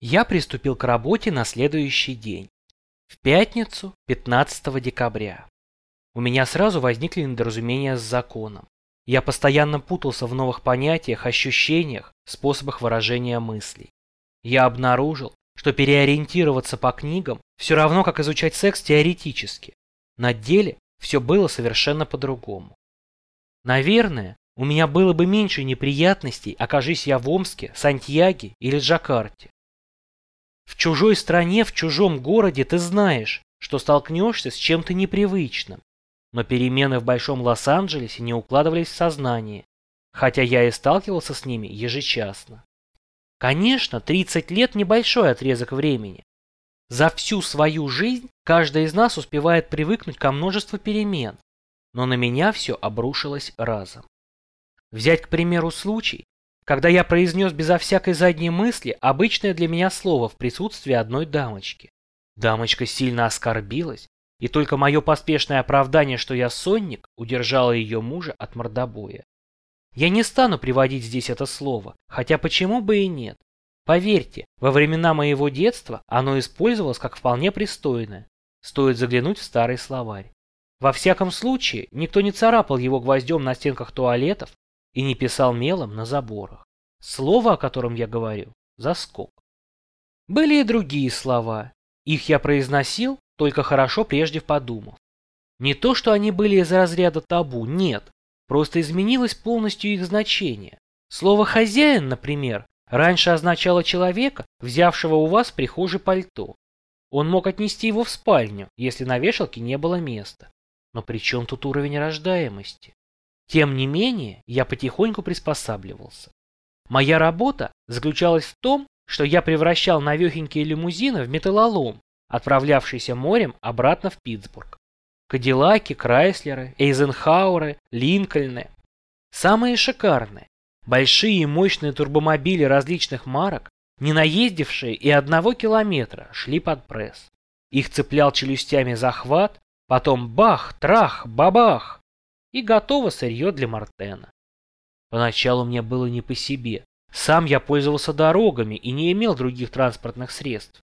Я приступил к работе на следующий день, в пятницу 15 декабря. У меня сразу возникли недоразумения с законом. Я постоянно путался в новых понятиях, ощущениях, способах выражения мыслей. Я обнаружил, что переориентироваться по книгам все равно, как изучать секс теоретически. На деле все было совершенно по-другому. Наверное, у меня было бы меньше неприятностей, окажись я в Омске, Сантьяге или Джакарте. В чужой стране, в чужом городе ты знаешь, что столкнешься с чем-то непривычным. Но перемены в Большом Лос-Анджелесе не укладывались в сознание, хотя я и сталкивался с ними ежечасно. Конечно, 30 лет – небольшой отрезок времени. За всю свою жизнь каждый из нас успевает привыкнуть ко множеству перемен, но на меня все обрушилось разом. Взять, к примеру, случай, когда я произнес безо всякой задней мысли обычное для меня слово в присутствии одной дамочки. Дамочка сильно оскорбилась, и только мое поспешное оправдание, что я сонник, удержало ее мужа от мордобоя. Я не стану приводить здесь это слово, хотя почему бы и нет. Поверьте, во времена моего детства оно использовалось как вполне пристойное. Стоит заглянуть в старый словарь. Во всяком случае, никто не царапал его гвоздем на стенках туалетов и не писал мелом на заборах. Слово, о котором я говорю, заскок. Были и другие слова. Их я произносил, только хорошо прежде подумав. Не то, что они были из разряда табу, нет. Просто изменилось полностью их значение. Слово «хозяин», например, раньше означало человека, взявшего у вас в прихожей пальто. Он мог отнести его в спальню, если на вешалке не было места. Но при чем тут уровень рождаемости? Тем не менее, я потихоньку приспосабливался. Моя работа заключалась в том, что я превращал навехенькие лимузины в металлолом, отправлявшийся морем обратно в Питтсбург. Кадиллаки, Крайслеры, Эйзенхауэры, Линкольны. Самые шикарные. Большие и мощные турбомобили различных марок, не наездившие и одного километра, шли под пресс. Их цеплял челюстями захват, потом бах, трах, бабах, и готово сырье для Мартена. Поначалу мне было не по себе. Сам я пользовался дорогами и не имел других транспортных средств.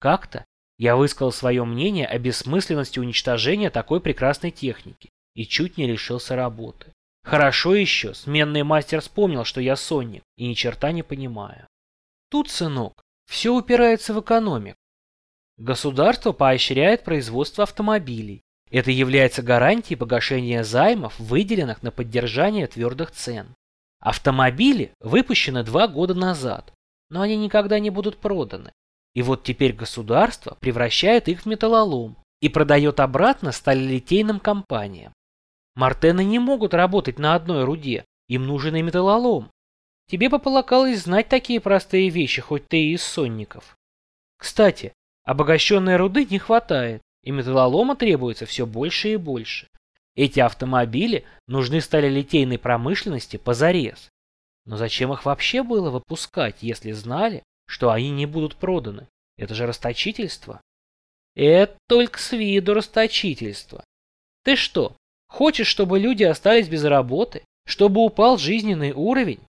Как-то я высказал свое мнение о бессмысленности уничтожения такой прекрасной техники и чуть не лишился работы. Хорошо еще, сменный мастер вспомнил, что я сонник и ни черта не понимаю. Тут, сынок, все упирается в экономику. Государство поощряет производство автомобилей. Это является гарантией погашения займов, выделенных на поддержание твердых цен. Автомобили выпущены два года назад, но они никогда не будут проданы. И вот теперь государство превращает их в металлолом и продает обратно сталелитейным компаниям. Мартены не могут работать на одной руде, им нужен и металлолом. Тебе бы полагалось знать такие простые вещи, хоть ты и из сонников. Кстати, обогащенной руды не хватает, и металлолома требуется все больше и больше. Эти автомобили нужны сталелитейной промышленности позарез. Но зачем их вообще было выпускать, если знали, что они не будут проданы? Это же расточительство. Это только с виду расточительство. Ты что, хочешь, чтобы люди остались без работы? Чтобы упал жизненный уровень?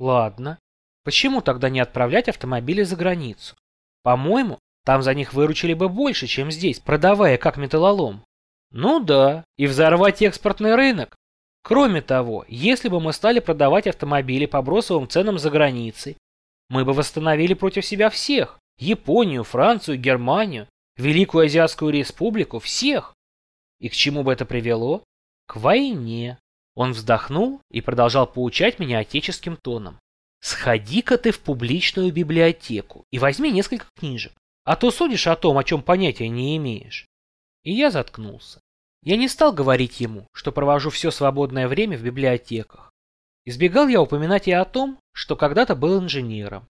Ладно. Почему тогда не отправлять автомобили за границу? По-моему, там за них выручили бы больше, чем здесь, продавая как металлолом. Ну да, и взорвать экспортный рынок. Кроме того, если бы мы стали продавать автомобили по бросовым ценам за границей, мы бы восстановили против себя всех. Японию, Францию, Германию, Великую Азиатскую Республику, всех. И к чему бы это привело? К войне. Он вздохнул и продолжал поучать меня отеческим тоном. Сходи-ка ты в публичную библиотеку и возьми несколько книжек, а то судишь о том, о чем понятия не имеешь. И я заткнулся. Я не стал говорить ему, что провожу все свободное время в библиотеках. Избегал я упоминать и о том, что когда-то был инженером.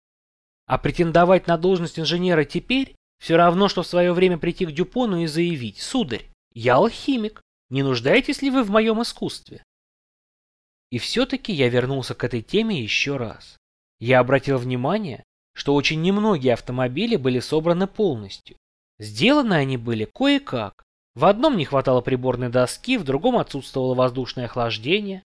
А претендовать на должность инженера теперь все равно, что в свое время прийти к Дюпону и заявить, сударь, я алхимик, не нуждаетесь ли вы в моем искусстве? И все-таки я вернулся к этой теме еще раз. Я обратил внимание, что очень немногие автомобили были собраны полностью, Сделаны они были кое-как. В одном не хватало приборной доски, в другом отсутствовало воздушное охлаждение.